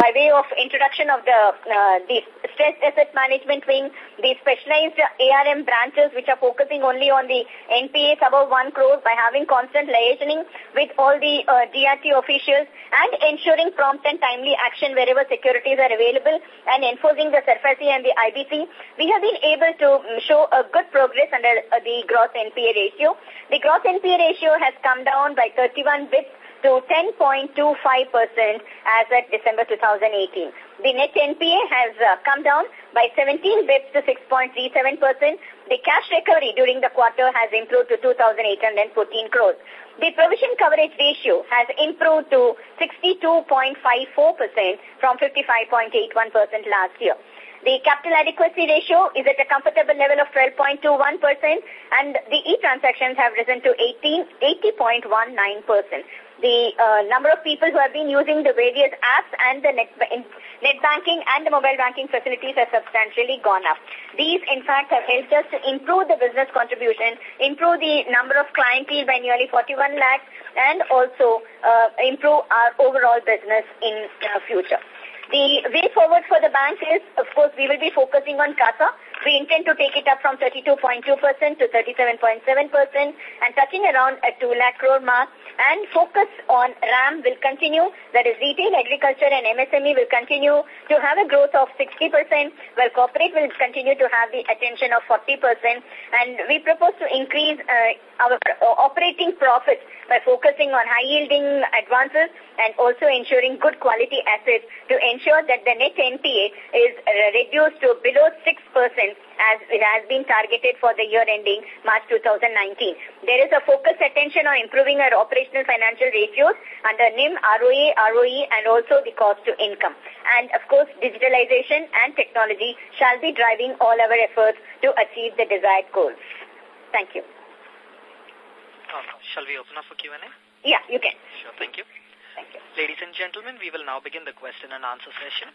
by way of introduction of the, uh, the stress asset management wing, the specialized ARM branches which are focusing only on the NPAs above 1 crore by having constant liaising with all the uh, DRT officials and ensuring prompt and timely action wherever securities are available and enforcing the SARFAESI and the IBC, we have been able to mm, show a good progress under uh, the gross NPA ratio. The gross NPA ratio has come down by 31 bits to 10.25% as at December 2018. The net NPA has uh, come down by 17 bips to 6.37%. The cash recovery during the quarter has improved to 2,814 crores. The provision coverage ratio has improved to 62.54% from 55.81% last year. The capital adequacy ratio is at a comfortable level of 12.21% and the e-transactions have risen to 18, 80.19% the uh, number of people who have been using the various apps and the net, net banking and the mobile banking facilities has substantially gone up. These, in fact, have helped us to improve the business contribution, improve the number of clientele by nearly 41 lakhs, and also uh, improve our overall business in uh, future. The way forward for the bank is, of course, we will be focusing on CASA. We intend to take it up from 32.2% to 37.7% and touching around a 2 lakh crore mark. And focus on RAM will continue. That is retail, agriculture and MSME will continue to have a growth of 60% while corporate will continue to have the attention of 40% and we propose to increase uh, our operating profits by focusing on high-yielding advances and also ensuring good quality assets to ensure that the net NPA is reduced to below 6% as it has been targeted for the year ending March 2019. There is a focused attention on improving our operational financial ratios under NIM, ROA, ROE and also the cost to income. And of course, digitalization and technology shall be driving all our efforts to achieve the desired goals. Thank you. Uh, shall we open up for Q&A? Yeah, you can. Sure, thank you. Thank you. Ladies and gentlemen, we will now begin the question and answer session.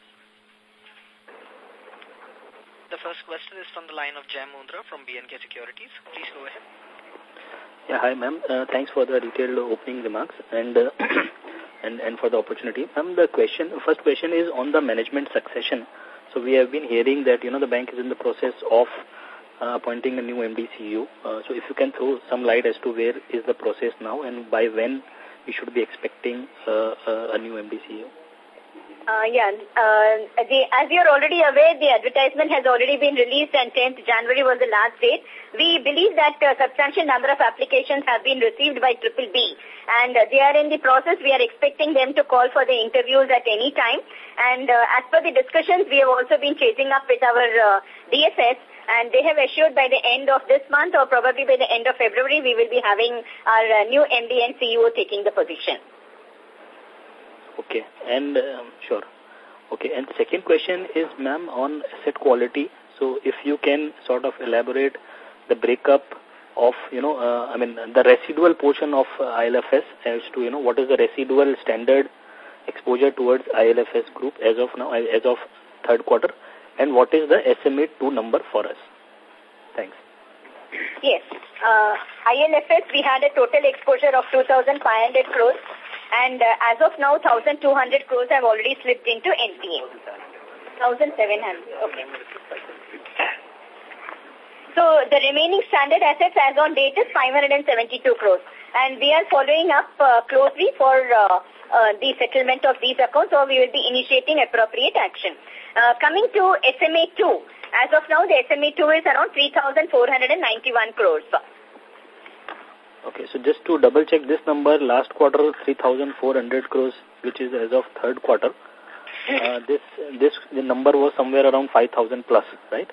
The first question is from the line of Jai Mundra from B&K Securities. Please go ahead. Yeah, hi ma'am. Uh, thanks for the detailed opening remarks and uh, and and for the opportunity. Ma'am, the question, first question is on the management succession. So we have been hearing that you know the bank is in the process of uh, appointing a new MD. Uh, so if you can throw some light as to where is the process now and by when we should be expecting uh, uh, a new MD? Uh, yeah, uh, the, as you're already aware, the advertisement has already been released and 10th January was the last date. We believe that a substantial number of applications have been received by Triple B and they are in the process. We are expecting them to call for the interviews at any time. And uh, as per the discussions, we have also been chasing up with our uh, DFS and they have assured by the end of this month or probably by the end of February, we will be having our uh, new MD and CEO taking the position. Okay, and um, sure. Okay, and second question is, ma'am, on asset quality. So if you can sort of elaborate the breakup of, you know, uh, I mean, the residual portion of uh, ILFS as to, you know, what is the residual standard exposure towards ILFS group as of now, as of third quarter, and what is the SMA2 number for us? Thanks. Yes. Uh, ILFS, we had a total exposure of 2,500 crores and uh, as of now 1,200 crores have already slipped into NPA. 1,700, okay. So the remaining standard assets as on date is 572 crores and we are following up uh, closely for uh, uh, the settlement of these accounts or we will be initiating appropriate action. Uh, coming to SMA2, as of now the SMA2 is around 3,491 crores. Okay, so just to double check this number, last quarter 3,400 crores, which is as of third quarter. Uh, this this the number was somewhere around 5,000 plus, right?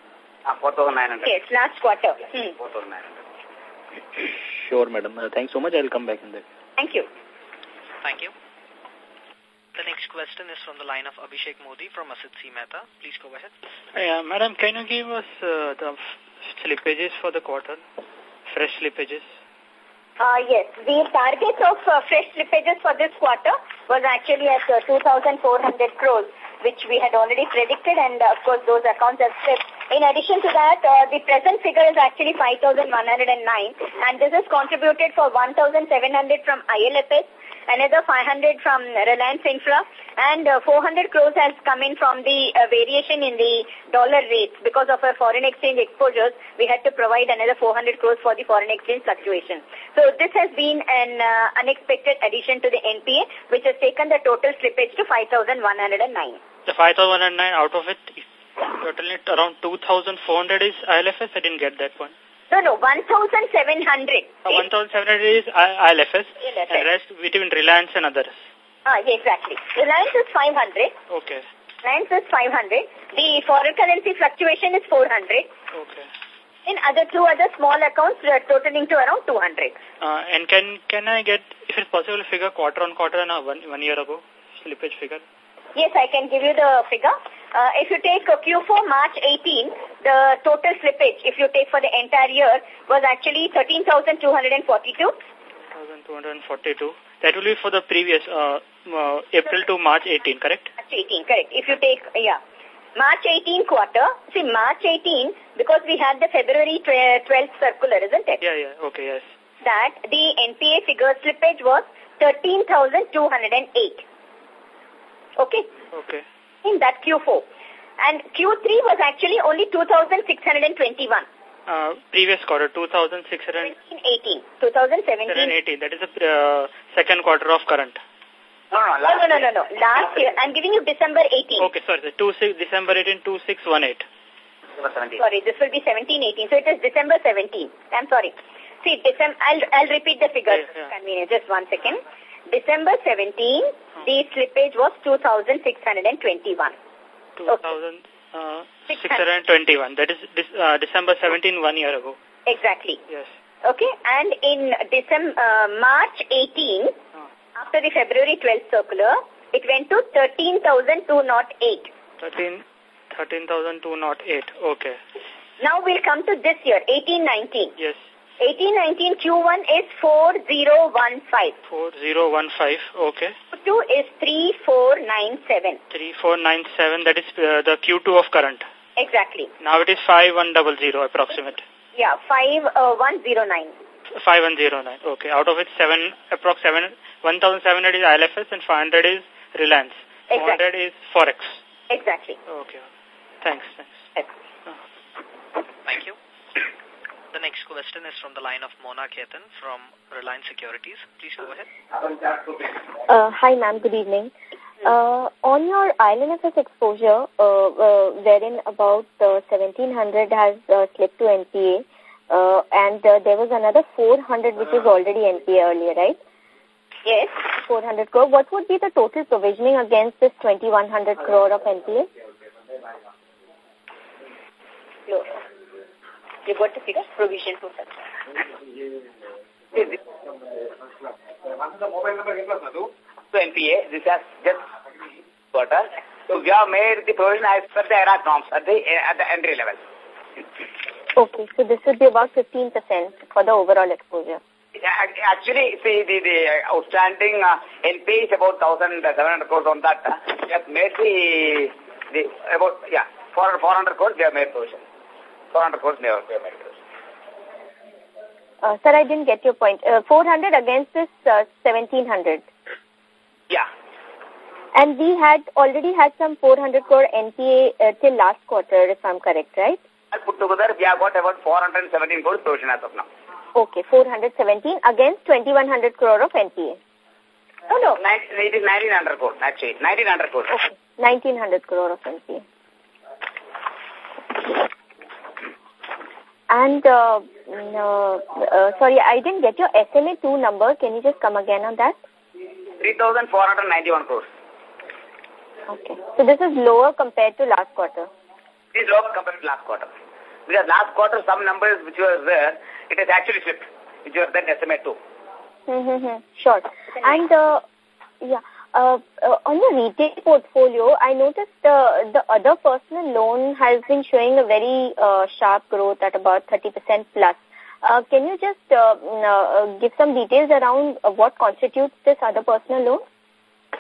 Uh, 4,900. Yes, last quarter. Hmm. 4,900. Sure, madam. Uh, thanks so much. I'll come back in that. Thank you. Thank you. The next question is from the line of Abhishek Modi from Asit C. Mehta. Please go ahead. Yeah, madam, can you give us uh, the slippages for the quarter? Fresh slippages? Uh, yes, the target of uh, fresh slippages for this quarter was actually at uh, 2,400 crores, which we had already predicted, and uh, of course those accounts have slipped. In addition to that, uh, the present figure is actually 5,109, and this is contributed for 1,700 from ILFS, another 500 from Reliance Infra, and uh, 400 crores has come in from the uh, variation in the dollar rates. Because of our foreign exchange exposures, we had to provide another 400 crores for the foreign exchange fluctuation. So this has been an unexpected addition to the NPA, which has taken the total slippage to 5,109. The 5,109 out of it, total it around 2,400 is ILFS. I didn't get that one. No, no, 1,700. Uh, 1,700 is ILFS, ILFS. and rest between Reliance and others. Ah, yeah, exactly. Reliance is 500. Okay. Reliance is 500. The foreign currency fluctuation is 400. Okay. In other two other small accounts, uh, totaling to around 200. Uh, and can can I get, if it's possible, figure quarter on quarter and one, one year ago, slippage figure? Yes, I can give you the figure. Uh, if you take uh, Q4 March 18, the total slippage, if you take for the entire year, was actually 13,242. 1,242. That will be for the previous, uh, uh, April to March 18, correct? March 18, correct. If you take, yeah. March 18 quarter, see March 18, because we had the February 12th circular, isn't it? Yeah, yeah, okay, yes. That the NPA figure slippage was 13,208. Okay? Okay. In that Q4. And Q3 was actually only 2,621. Uh, previous quarter, 2,618. 18, 2017. That is the uh, second quarter of current. No, no, No, last no, no, no, no. Last year, I'm giving you December 18. Okay, sorry, sir. 2, 6, December 18, 2618. December 17. Sorry, this will be 17, 18. So it is December 17. I'm sorry. See, December, I'll, I'll repeat the figures. Yeah, yeah. Convenient. Just one second. December 17, the slippage was 2,621. 2,621. That is uh, December 17, one year ago. Exactly. Yes. Okay, and in December, uh, March 18, Uh, after the February 12th circular, it went to 13,208. 13, 13,208. Okay. Now we'll come to this year, 1819. Yes. 1819 Q1 is 4015. 4015. Okay. Q2 is 3497. 3497. That is uh, the Q2 of current. Exactly. Now it is 5100 approximate. Yeah, 5109. 5109. Okay. Out of it, 7, approx 7, 1700 is ILFS and 500 is Reliance. Exactly. 400 is Forex. Exactly. Okay. Thanks. Thanks. Yes. Thank you. The next question is from the line of Mona Khetan from Reliance Securities. Please go ahead. Uh, hi, ma'am. Good evening. Uh, on your IL&FS exposure, uh, uh, wherein about uh, 1700 has uh, slipped to NPA, uh, and uh, there was another 400 which was already NPA earlier, right? Yes. 400 crore. What would be the total provisioning against this 2100 crore of NPA? No. You got the figure? Provision total. So NPA, this has just quarter. So we have made the provision as per the IRAC norms at the, at the entry level. Okay, so this would be about 15% for the overall exposure. Actually, see, the, the outstanding uh, NPA is about 1,700 crores on that. Uh, we have made the, the about, yeah, 400, 400 crores we have made provision. 400 crores have, we have made provision. Uh, sir, I didn't get your point. Uh, 400 against this uh, 1700. Yeah. And we had already had some 400 crore NPA uh, till last quarter, if I'm correct, right? All put together, we have got about 417 crores provision as of now. Okay, 417 against 2100 crore of NPA. No, no. It is 1900 crores, actually. 1900 crores. Okay, 1900 crore of NPA. And, uh, no, uh, sorry, I didn't get your SMA2 number. Can you just come again on that? 3,491 crores. Okay. So this is lower compared to last quarter. It is lower compared to last quarter. Because last quarter, some numbers which were there, it has actually slipped, which were then SMA2. Mm-hmm. Sure. And, uh, yeah, Uh, uh, on the retail portfolio, I noticed uh, the other personal loan has been showing a very uh, sharp growth at about 30% plus. Uh, can you just uh, mm, uh, give some details around uh, what constitutes this other personal loan?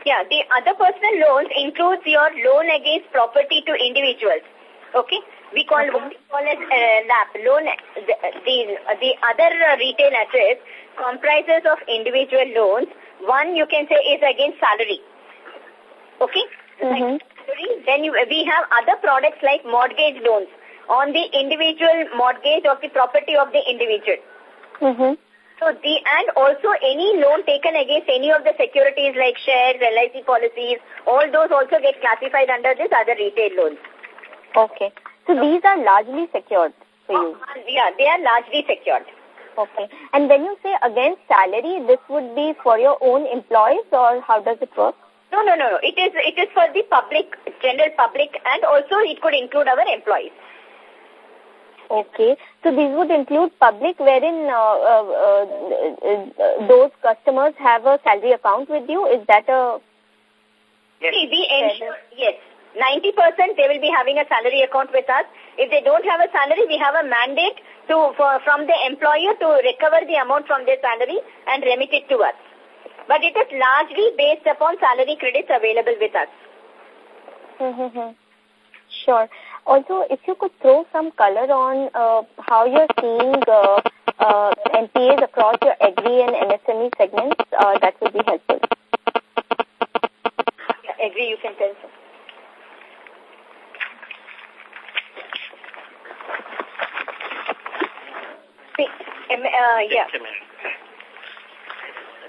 Yeah, the other personal loans includes your loan against property to individuals. Okay? We call Okay. what we call as uh, LAP, loan, the, the, the other uh, retail address comprises of individual loans. One you can say is against salary. Okay? Like Mhm. salary. Then you, we have other products like mortgage loans on the individual mortgage of the property of the individual. Mm-hmm. So the and also any loan taken against any of the securities like shares, LIC policies, all those also get classified under this other retail loans. Okay. So these are largely secured for you. Yeah, they are largely secured. Okay. And when you say against salary, this would be for your own employees or how does it work? No, no, no, no. It is it is for the public, general public, and also it could include our employees. Okay. So these would include public wherein uh, uh, uh, uh, those customers have a salary account with you. Is that a... Yes. See, we ensure yes, ninety percent they will be having a salary account with us. If they don't have a salary, we have a mandate to for, from the employer to recover the amount from their salary and remit it to us. But it is largely based upon salary credits available with us. Mm-hmm. Sure. Also, if you could throw some color on uh, how you're seeing uh, uh, NPAs across your agri and MSME segments, uh, that would be helpful. Yeah, agree, you can tell. Sir. See, um, uh, yeah.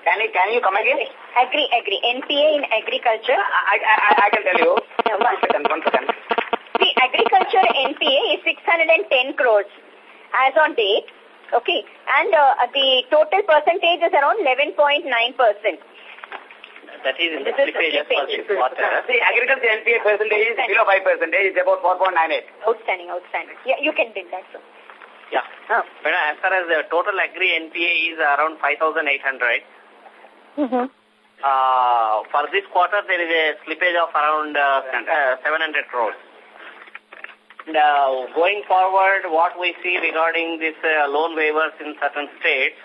Can you, can you come again? Agree, agree. NPA in agriculture. I, I, I, can tell you. Yeah, One second, one second. The agriculture NPA is 610 crores as on date. Okay. And uh, the total percentage is around 11.9%. That is in the This is the slippages for this quarter. See, agriculture NPA percentage is below 5%. It's about 4.98. Outstanding, outstanding. Yeah, you can bid that, sir. Yeah. But as far as the total agri NPA is around 5,800. Mm-hmm. Uh, for this quarter, there is a slippage of around uh, uh, 700 crores. Uh, going forward, what we see regarding this uh, loan waivers in certain states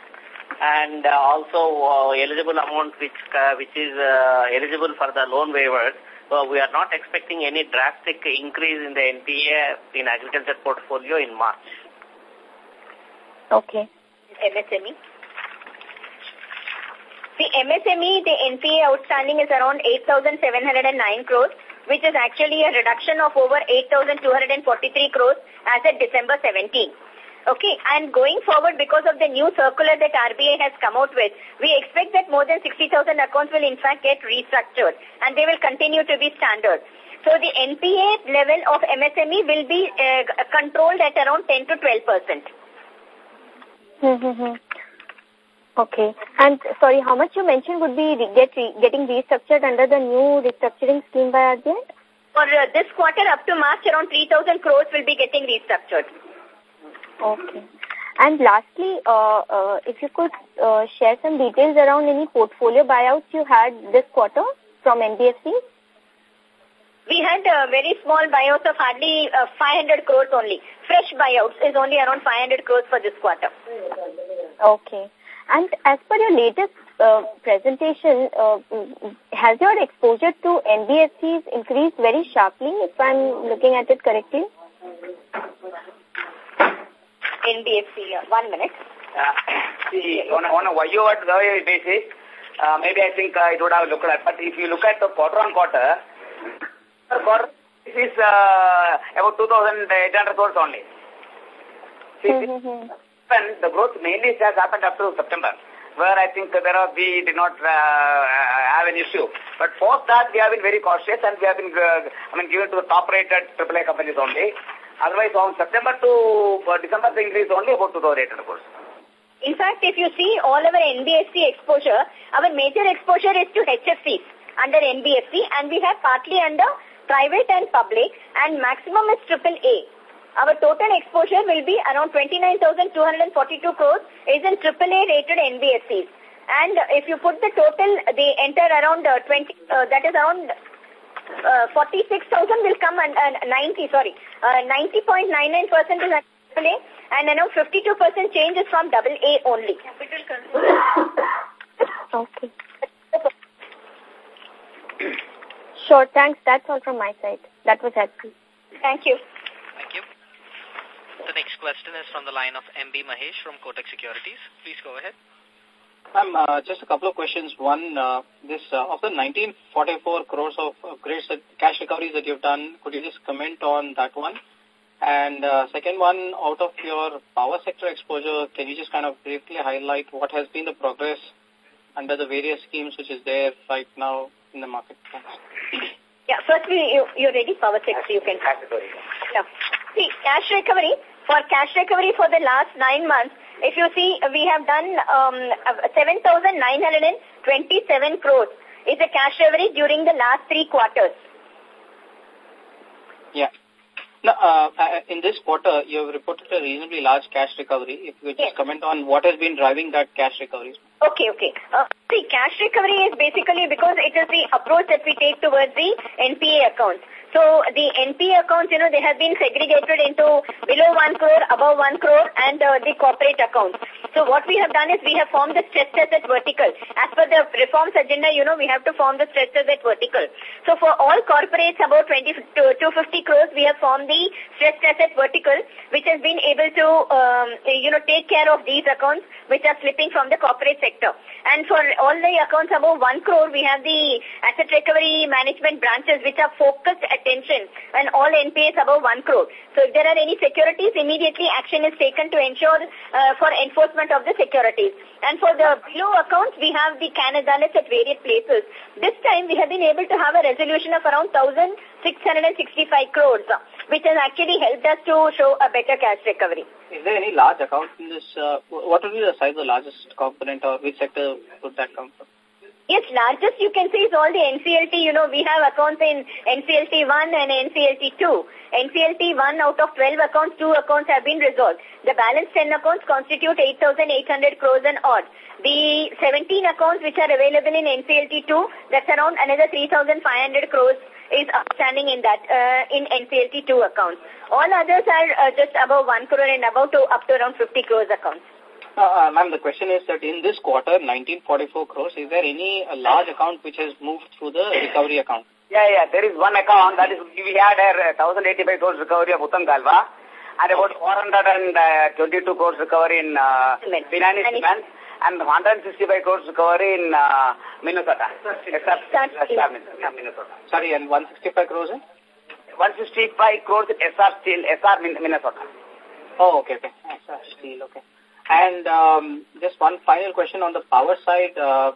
and uh, also uh, eligible amount which uh, which is uh, eligible for the loan waivers, we are not expecting any drastic increase in the NPA in agriculture portfolio in March. Okay. MSME. The MSME, the NPA outstanding is around 8,709 crores, which is actually a reduction of over 8,243 crores as of December 17. Okay, and going forward, because of the new circular that RBI has come out with, we expect that more than 60,000 accounts will in fact get restructured and they will continue to be standard. So the NPA level of MSME will be uh, controlled at around 10 to 12 percent. Mm-hmm. Okay. And sorry, how much you mentioned would be re get re getting restructured under the new restructuring scheme by RBI? For uh, this quarter up to March, around 3,000 crores will be getting restructured. Okay. And lastly, uh, uh, if you could uh, share some details around any portfolio buyouts you had this quarter from NBFC? We had uh, very small buyouts of hardly uh, 500 crores only. Fresh buyouts is only around 500 crores for this quarter. Okay. And as per your latest uh, presentation, uh, mm, has your exposure to NBFCs increased very sharply, if I'm looking at it correctly? NBFC, uh, one minute. Uh, see, on, a- on a YOY basis, uh, maybe I think uh, it would have looked at, but if you look at the quarter on quarter, per quarter, this is uh, about 2,800 crores only. See, Mm-hmm. happened, the growth mainly has happened up to September, where I think there are, we did not uh, uh, have an issue. But post that, we have been very cautious and we have been, uh, I mean, given to the top-rated AAA companies only. Otherwise, from September to uh, December, the increase is only about 2,800 crores. In fact, if you see all our NBFC exposure, our major exposure is to HFCs under NBFC and we have partly under private and public and maximum is triple A. Our total exposure will be around 29,242 crores is in triple A rated NBFCs And if you put the total, they enter around uh, 20, uh, that is around uh, 46,000 will come and uh, 90, sorry, uh, 90.99% is double A and you know 52% change is from double A only. okay. Sure, thanks. That's all from my side. That was helpful. Thank you. Thank you. The next question is from the line of MB Mahesh from Kotak Securities. Please go ahead. Ma'am, uh, just a couple of questions. One, uh, this uh, of the 1944 crores of uh, cash recoveries that you've done, could you just comment on that one? And uh, second one, out of your power sector exposure, can you just kind of briefly highlight what has been the progress under the various schemes which is there right now in the market? Yeah, firstly, you, you're ready, power sector, you can. Yeah. See, cash recovery, for cash recovery for the last nine months, if you see, we have done um, 7,927 crores is the cash recovery during the last three quarters. Yeah. Now, uh, uh, in this quarter, you have reported a reasonably large cash recovery. If you could just yes. comment on what has been driving that cash recovery. Okay, okay. Uh, see, cash recovery is basically because it is the approach that we take towards the NPA accounts. So the NPA accounts, you know, they have been segregated into below 1 crore, above 1 crore and uh, the corporate accounts. So what we have done is we have formed the stress asset vertical. As per the reforms agenda, you know, we have to form the stress asset vertical. So for all corporates above 20 to 250 crores, we have formed the stress asset vertical, which has been able to, um, you know, take care of these accounts which are slipping from the corporate sector. And for all the accounts above 1 crore, we have the asset recovery management branches which are focused attention and all NPAs above 1 crore. So if there are any securities, immediately action is taken to ensure uh, for enforcement of the securities. And for the below accounts, we have the CAN at various places. This time, we have been able to have a resolution of around 1,665 crores, which has actually helped us to show a better cash recovery. Is there any large account in this? Uh, what would be the size of the largest component or which sector would that come from? Yes, largest you can say is all the NCLT. You know, we have accounts in NCLT 1 and NCLT 2. NCLT 1 out of 12 accounts, 2 accounts have been resolved. The balance 10 accounts constitute 8,800 crores and odd. The 17 accounts which are available in NCLT 2, that's around another 3,500 crores is outstanding in that, uh, in NCLT 2 accounts. All others are uh, just above 1 crore and above to up to around 50 crores accounts. Uh, uh, Ma'am, the question is that in this quarter, 1944 crores, is there any uh, large account which has moved through the recovery account? Yeah, yeah, there is one account that is, we had a 1,085 crores recovery of Uttam Galva and about 422 crores recovery in uh, Binani Cement and 165 crores recovery in uh, Minnesota. Minnesota. Sorry, and 165 crores in? 165 crores Essar Steel, Essar Minnesota. Oh, okay, okay. Essar Steel, okay. And um, just one final question on the power side. Uh,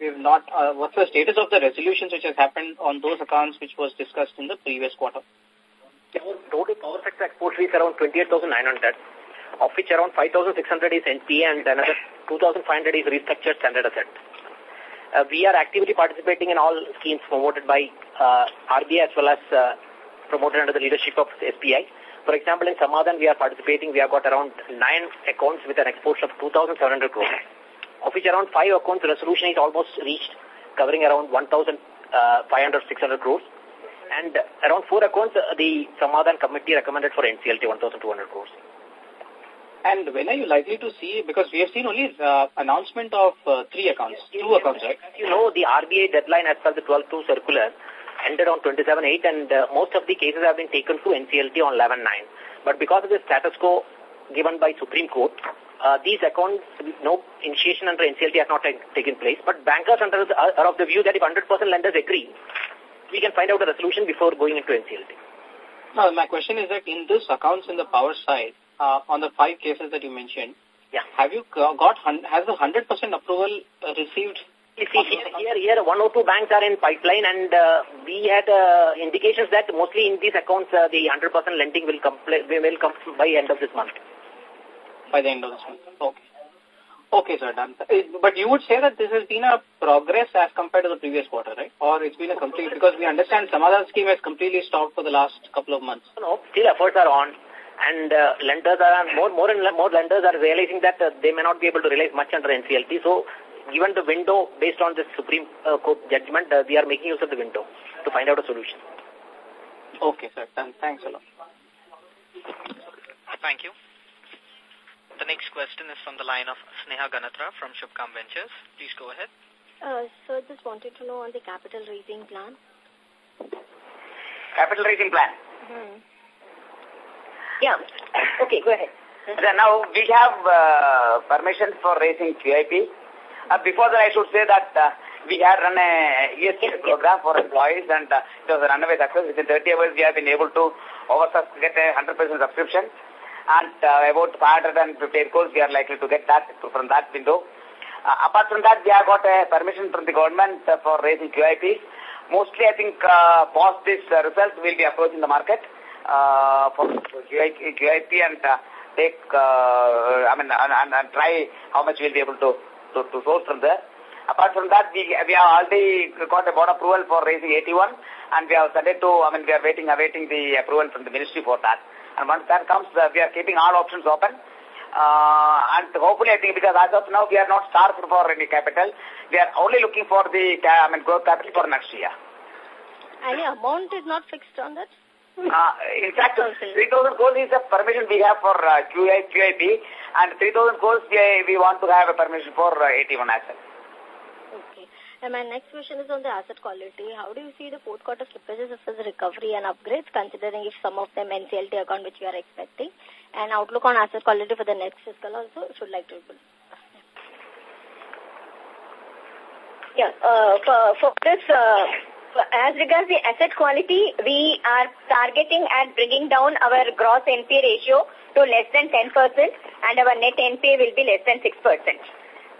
we've not. Uh, what's the status of the resolutions which has happened on those accounts which was discussed in the previous quarter? Total power sector exposure is around 28,900, of which around 5,600 is NPA and another 2,500 is restructured standard asset. Uh, we are actively participating in all schemes promoted by uh, RBI as well as uh, promoted under the leadership of SBI. For example, in Samadhan, we are participating. We have got around nine accounts with an exposure of 2,700 crores, of which around five accounts resolution is almost reached, covering around 1,500, uh, 600 crores. And around four accounts, uh, the Samadhan committee recommended for NCLT 1,200 crores. And when are you likely to see, because we have seen only uh, announcement of uh, three accounts, two accounts, right? You know, the RBI deadline as per the 12-2 circular ended on 27-8 and uh, most of the cases have been taken to NCLT on 11-9. But because of the status quo given by Supreme Court, uh, these accounts, no initiation under NCLT has not taken place. But bankers under the, are of the view that if 100% lenders agree, we can find out a resolution before going into NCLT. Now, my question is that in these accounts in the power side, uh, on the five cases that you mentioned, yeah. have you got, has the 100% approval uh, received you see, here, here, one or two banks are in pipeline and uh, we had uh, indications that mostly in these accounts uh, the 100% lending will come, will come by end of this month. By the end of this month. Okay. Okay, sir, done. Uh, but you would say that this has been a progress as compared to the previous quarter, right? Or it's been a complete, because we understand some other scheme has completely stopped for the last couple of months. No, still efforts are on and uh, lenders are more more and more lenders are realizing that uh, they may not be able to realize much under NCLT. So given the window based on the Supreme uh, Court judgment, uh, we are making use of the window to find out a solution. Okay, sir. Thanks a lot. Thank you. The next question is from the line of Sneha Ganatra from Shubhkam Ventures. Please go ahead. Uh, so just wanted to know on the capital raising plan. Capital raising plan? Hmm. Yeah. Okay, go ahead. Now we have uh, permission for raising QIP. Uh, before that, I should say that uh, we had run a ESG program for employees and uh, it was a runaway success. Within 30 hours, we have been able to over get a 100% subscription and uh, about 550 crores we are likely to get that from that window. Uh, apart from that, we have got a permission from the government uh, for raising QIP. Mostly, I think, uh, post this result, we'll be approaching the market uh, for QIP and uh, take, uh, I mean, and, and, and try how much we'll be able to, to, to source from there. Apart from that, we, we have already got a board approval for raising AT1 and we have started to, I mean, we are waiting, awaiting the approval from the ministry for that. And once that comes, uh, we are keeping all options open. Uh, and hopefully, I think, because as of now, we are not starved for any capital. We are only looking for the, I mean, growth capital for next year. Any amount is not fixed on that? Uh, in fact, 3,000 crores is the permission we have for uh, QI, QIP, and 3,000 crores we, we want to have a permission for uh, AT1 assets. Okay. And my next question is on the asset quality. How do you see the fourth quarter slippages as the recovery and upgrades, considering if some of them NCLT account which we are expecting, and outlook on asset quality for the next fiscal also, should like to Yeah, uh, for, for this, uh, as regards the asset quality, we are targeting at bringing down our gross NPA ratio to less than 10% and our net NPA will be less than 6%.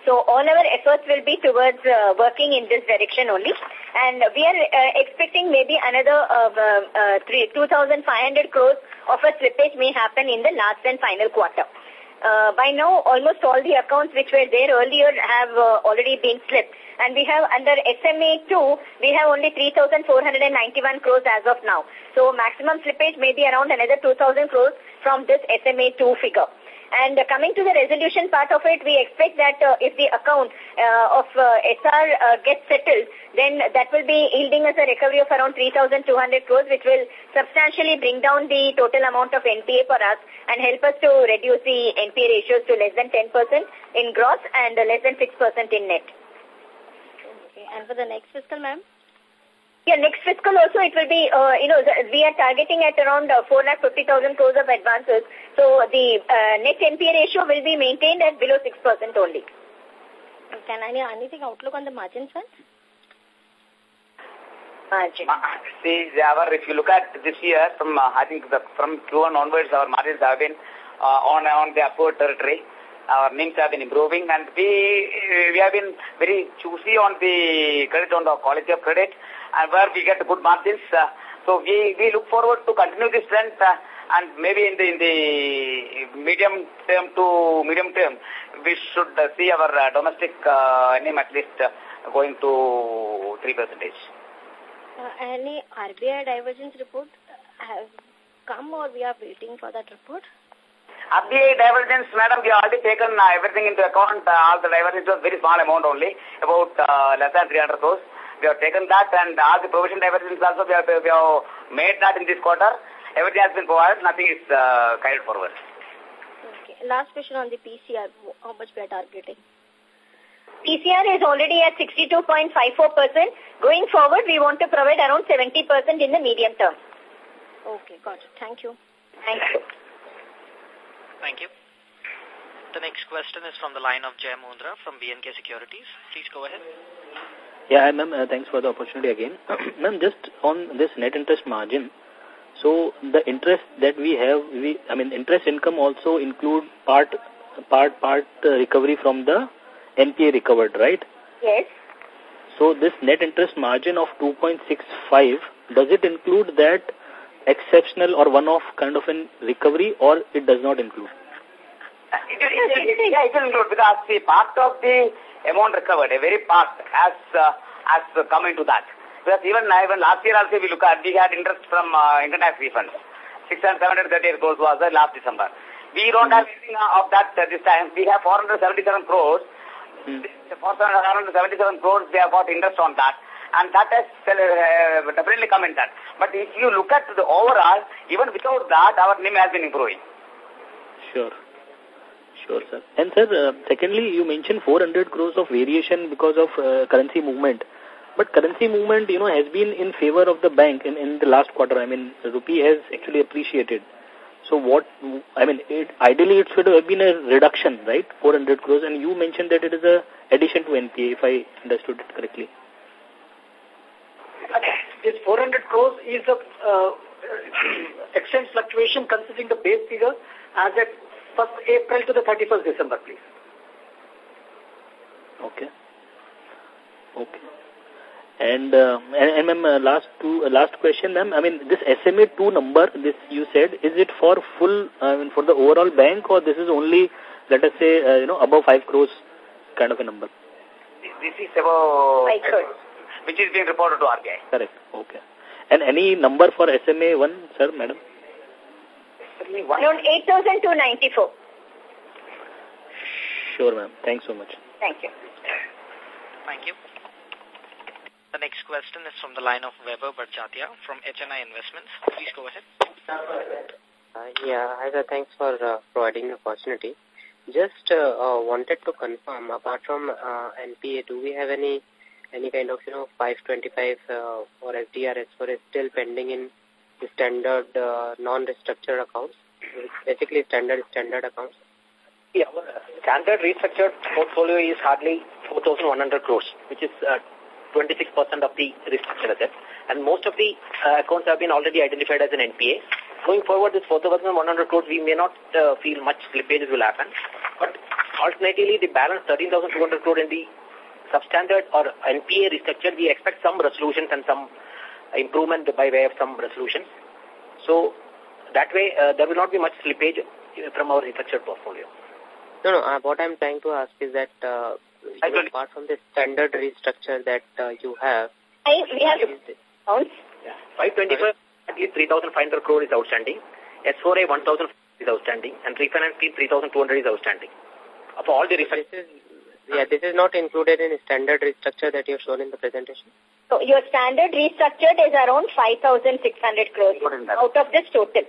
So all our efforts will be towards uh, working in this direction only. And we are uh, expecting maybe another uh, uh, 2,500 crores of a slippage may happen in the last and final quarter. Uh, by now, almost all the accounts which were there earlier have uh, already been slipped. And we have under SMA2, we have only 3,491 crores as of now. So maximum slippage may be around another 2,000 crores from this SMA2 figure. And coming to the resolution part of it, we expect that uh, if the account uh, of uh, Essar gets settled, then that will be yielding us a recovery of around 3,200 crores, which will substantially bring down the total amount of NPA for us and help us to reduce the NPA ratios to less than 10% in gross and less than 6% in net. Okay. And for the next fiscal, ma'am? Yeah, next fiscal also it will be, uh, you know, we are targeting at around uh, 4,50,000 crores of advances. So the uh, net NPA ratio will be maintained at below 6% only. Can I know anything outlook on the margin front? Margin. See, our, if you look at this year, from uh, I think the, from Q1 onwards, our margins have been uh, on on the upward territory. Our NIMs have been improving, and we we have been very choosy on the credit, on the quality of credit, and where we get good margins. Uh, so we we look forward to continue this trend, uh, and maybe in the in the medium term to medium term, we should uh, see our uh, domestic uh, at least uh, going to three percentage. Uh, any RBI divergence report has come or we are waiting for that report? RBI divergence, madam, we have already taken uh, everything into account. Uh, all the divergence was very small amount only, about uh, less than 300 crores. We have taken that and all the provision divergence also we have, we have made that in this quarter. Everything has been provided, nothing is uh, carried forward. Okay. Last question on the PCR, how much we are targeting? PCR is already at 62.54%. Going forward, we want to provide around 70% in the medium term. Okay, got it. Thank you. Thank you. Thank you. The next question is from the line of Jai Mundra from B&K Securities. Please go ahead. Yeah, ma'am, uh, thanks for the opportunity again. ma'am, just on this net interest margin, so the interest that we have, we, I mean, interest income also include part, part, part uh, recovery from the NPA recovered, right? Yes. So this net interest margin of 2.65, does it include that exceptional or one-off kind of an recovery or it does not include? It, it, it, yeah, it will include because the part of the amount recovered, a very part has, uh, has come into that. Because even, even last year also we look at, we had interest from uh, tax refunds. 638 crores was the last December. We don't have anything of that uh, this time. We have 477 crores Hmm. For around 77 crores, they have got interest on that. And that has uh, definitely come in that. But if you look at the overall, even without that, our NIM has been improving. Sure. Sure, sir. And sir, uh, secondly, you mentioned 400 crores of variation because of uh, currency movement. But currency movement, you know, has been in favor of the bank in, in the last quarter. I mean, rupee has actually appreciated. So what, I mean, it, ideally it should have been a reduction, right? 400 crores. And you mentioned that it is a addition to NPA, if I understood it correctly. This 400 crores is the uh, exchange fluctuation considering the base figure as at 1st April to the 31st December, please. Okay. Okay. And, uh, and, and uh, last two, uh, last question, ma'am. I mean, this SMA two number, this you said, is it for full, I mean, for the overall bank, or this is only, let us say, uh, you know, above five crores kind of a number? This is above Five crores. which is being reported to RBI. Correct. Okay. And any number for SMA one, sir, madam? Around 8,294. Sure, ma'am. Thanks so much. Thank you. Thank you. The next question is from the line of Weber Barjatia from HNI Investments. Please go ahead. Uh, yeah, hi sir. Thanks for uh, providing the opportunity. Just uh, uh, wanted to confirm, apart from uh, NPA, do we have any any kind of, you know, 525 uh, or SDR for is still pending in the standard uh, non-restructured accounts? Basically standard standard accounts. Yeah, well, uh, standard restructured portfolio is hardly 4,100 crores, which is uh, 26% of the restructured assets. And most of the uh, accounts have been already identified as an NPA. Going forward, this 4,100 crores, we may not uh, feel much slippages will happen. But alternatively, the balance 13,200 crore in the substandard or NPA restructured, we expect some resolutions and some improvement by way of some resolutions. So that way, uh, there will not be much slippage from our restructured portfolio. No, no, uh, what I'm trying to ask is that uh, know, apart from the standard restructure that uh, you have, I, we have accounts. Yeah. 525, at least 3,500 crore is outstanding. S4A 1,000 is outstanding. And refinance scheme 3,200 is outstanding. Of all the restructure. Yeah, this is not included in standard restructure that you have shown in the presentation. So your standard restructured is around 5,600 crores out of this total.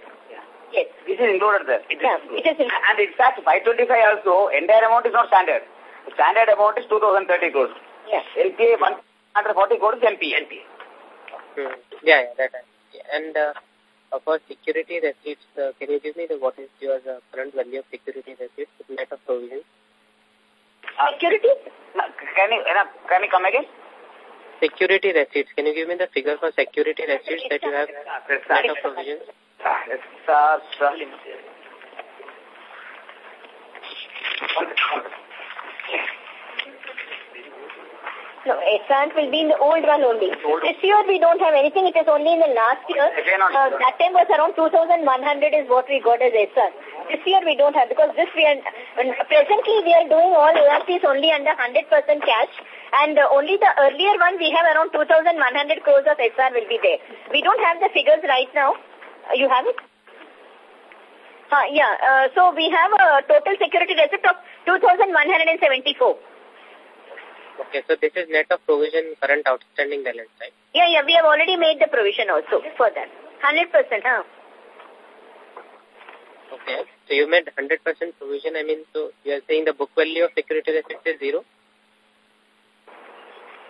Yes. This is included there. It Yeah, is it is in- And in fact, 525 also, entire amount is not standard. The standard amount is 2,030 crores. Yes. LPA 140 crores is NPA. NPA. Hmm. Yeah, yeah, that. yeah. And uh, for security receipts, uh, can you give me the what is your uh, current value of security receipts net of provision? Security? No, Can you, uh, can you come again? Security receipts. Can you give me the figure for security receipts that you have net of provisions? Yes, sir, sir. No, SRs will be in the old one only. This year we don't have anything. It is only in the last year. Uh, that time was around 2,100 is what we got as SR. This year we don't have because this we are, presently we are doing all ARCs only under 100% cash and uh, only the earlier one we have around 2,100 crores of SR will be there. We don't have the figures right now. Uh, you have it? Uh, yeah, uh, so we have a total security receipt of 2,174. Okay, so this is net of provision current outstanding balance, right? Yeah, yeah, we have already made the provision also for that. 100%, huh? Okay. So you made 100% provision. I mean, so you are saying the book value of security receipts is zero?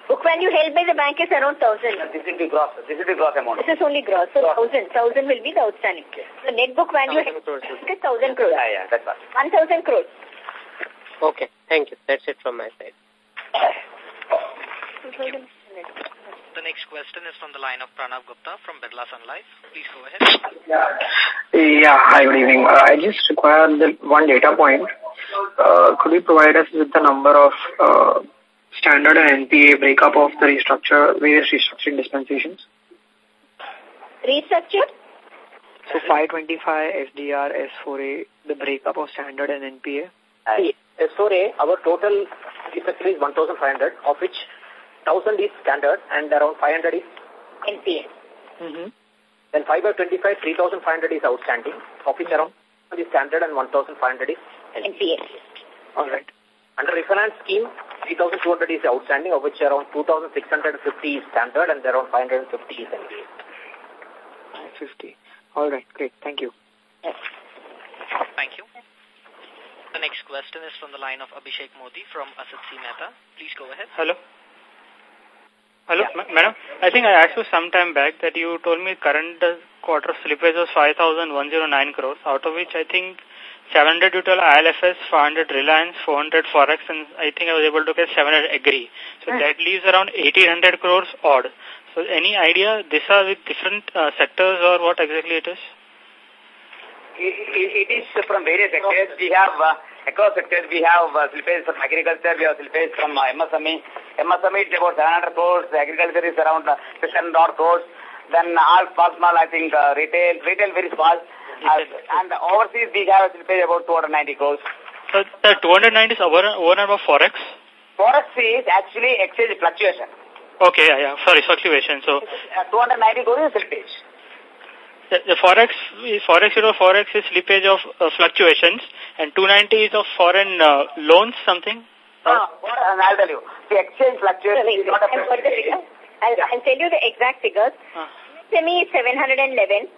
Book value held by the bank is around 1,000. This is the gross, this is the gross amount. This is only gross, so 1,000. 1,000 will be the outstanding. The net book value is 1,000 crores. Yeah, yeah, that's what. 1,000 crores. Okay, thank you. That's it from my side. The next question is from the line of Pranav Gupta from Birla Sun Life. Please go ahead. Yeah, hi, good evening. Uh, I just require the one data point. Uh, could you provide us with the number of uh, standard and NPA breakup of the restructure, various restructuring dispensations? Restructured? So 525 SDR, S4A, the breakup of standard and NPA? Uh, S4A, our total restructure is 1,500, of which 1,000 is standard and around 500 is NPA. Mm-hmm. Then 5 by 25, 3,500 is outstanding, of which around 1,000 is standard and 1,500 is NPA. All right. Under refinance scheme, 3,200 is outstanding, of which around 2,650 is standard and around 550 is NPA. 50. All right, great. Thank you. Thank you. The next question is from the line of Abhishek Modi from Asit C. Mehta. Please go ahead. Hello. Hello, yeah. madam. I think I asked you some time back that you told me current quarter slippage was 5,109 crores, out of which I think 700 total IL&FS, 400 Reliance, 400 Forex, and I think I was able to get 700 Agri. So hmm. that leaves around 1800 crores odd. So any idea, these are with different uh, sectors or what exactly it is? It, it, it is from various sectors. We have, uh, across sectors, we have uh, slippage from agriculture, we have slippage from uh, MSME. MSME is about 700 crores, agriculture is around uh, 600 crores. Then all small, small, I think, uh, retail, retail very small. Uh, and overseas, we have a slippage about 290 crores. So the 290 is over, over and above Forex? Forex is actually exchange fluctuation. Okay, yeah, yeah. Sorry, fluctuation. So, uh, 290 crores is slippage. The, the forex, forex, you know, forex is slippage of uh, fluctuations, and 290 is of foreign uh, loans, something. Ah, uh, I'll tell you. The exchange fluctuation is not a I'll, I'll tell you the exact figures. Uh. SME is 711.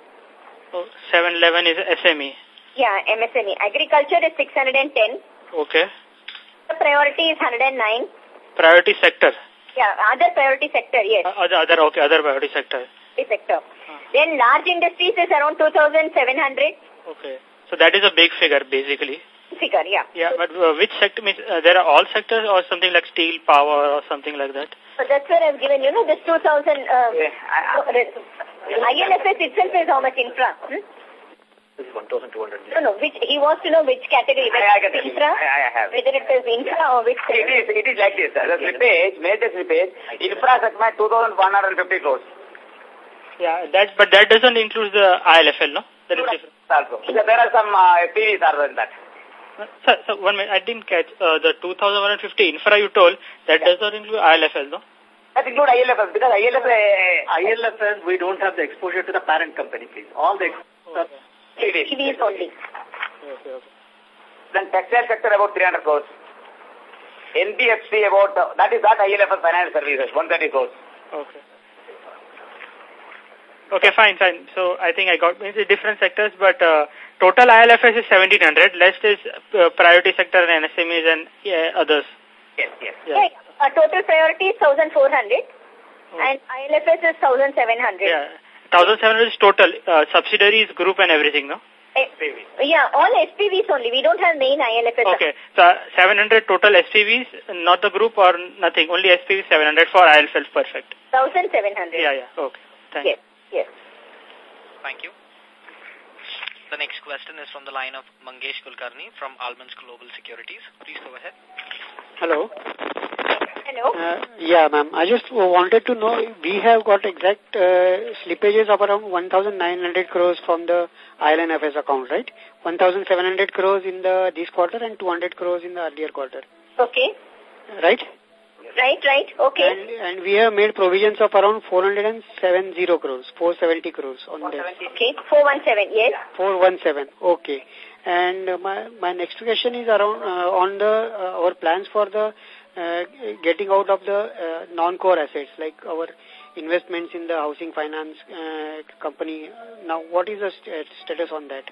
Oh, 711 is SME. Yeah, MSME. Agriculture is 610. Okay. The priority is 109. Priority sector. Yeah, other priority sector, yes. Uh, other, other, okay, other priority sector. Priority Sector. Uh. Then large industries is around 2,700. Okay. So that is a big figure, basically. Figure, yeah. Yeah, but uh, which sector, means uh, there are all sectors or something like steel, power or something like that? So that's where I've given, you know, this 2,000, uh, yeah, I, I, IL&FS itself is how much infra? Hmm? This is 1,200. No, no, which, he wants to know which category, whether I, I it's infra, I, I have. whether it is infra or which... It is, it is like this, uh, the slippage, major slippage, infra segment 2,150 crores. Yeah, that, but that doesn't include the ILFL, no? That is different. Also. So there are some uh, PVs are in that. Sir, so one minute, I didn't catch uh, the 2150 infra you told, that yeah. does not include ILFL, no? That include IL&FS because IL&FS... Uh, IL&FS, we don't have the exposure to the parent company, please. All the... Okay. EVs only. Okay, okay. Then textile sector about 300 crores. NBFC about, uh, that is that IL&FS Financial Services, 130 crores. Okay. Okay, fine, fine. So I think I got means different sectors, but uh, total IL&FS is 1700, less is uh, priority sector and SMEs and yeah, others. Yes, yes. Yeah. yeah. Total priority is 1400 oh. and IL&FS is 1700. Yeah. 1,700 is total, uh, subsidiaries, group and everything, no? SPVs. Yeah, all SPVs only. We don't have main IL&FS. Okay, so 700 total SPVs, not the group or nothing, only SPV 700 for IL&FS, perfect. 1,700. Yeah, yeah, okay. Thank yes, you. yes. Thank you. The next question is from the line of Mangesh Kulkarni from Almondz Global Securities. Please go ahead. Hello. Hello. Uh, yeah, ma'am. I just wanted to know, we have got exact uh, slippages of around 1,900 crores from the IL&FS account, right? 1,700 crores in the this quarter and 200 crores in the earlier quarter. Okay. Right? Right, right. Okay. And, and we have made provisions of around 470 crores, 470 crores on that. Okay, 417, yes. 417, okay. And my, my next question is around uh, on the uh, our plans for the uh, getting out of the uh, non-core assets like our investments in the housing finance uh, company. Now, what is the st status on that?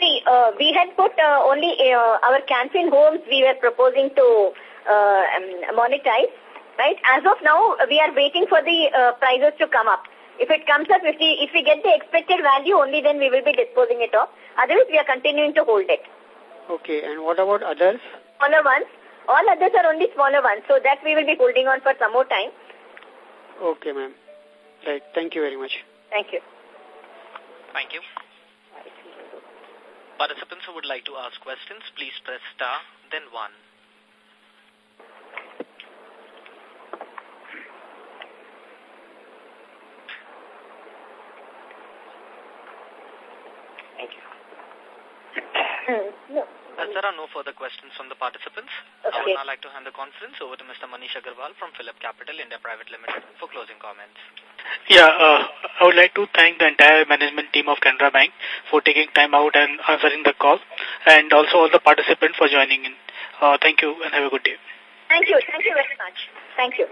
See, uh, we had put uh, only uh, our Can Fin Homes we were proposing to uh, um, monetize, right? As of now, we are waiting for the uh, prices to come up. If it comes up, if we, if we get the expected value, only then we will be disposing it off. Otherwise, we are continuing to hold it. Okay, and what about others? Smaller ones. All others are only smaller ones, so that we will be holding on for some more time. Okay, ma'am. Right. Thank you very much. Thank you. Thank you. Participants who would like to ask questions, please press star, then one. Thank you. no. As there are no further questions from the participants, okay. I would now like to hand the conference over to Mr. Manish Agarwal from Phillip Capital India Private Limited for closing comments. Yeah, uh, I would like to thank the entire management team of Canara Bank for taking time out and answering the call, and also all the participants for joining in. Uh, thank you and have a good day. Thank you. Thank you very much. Thank you.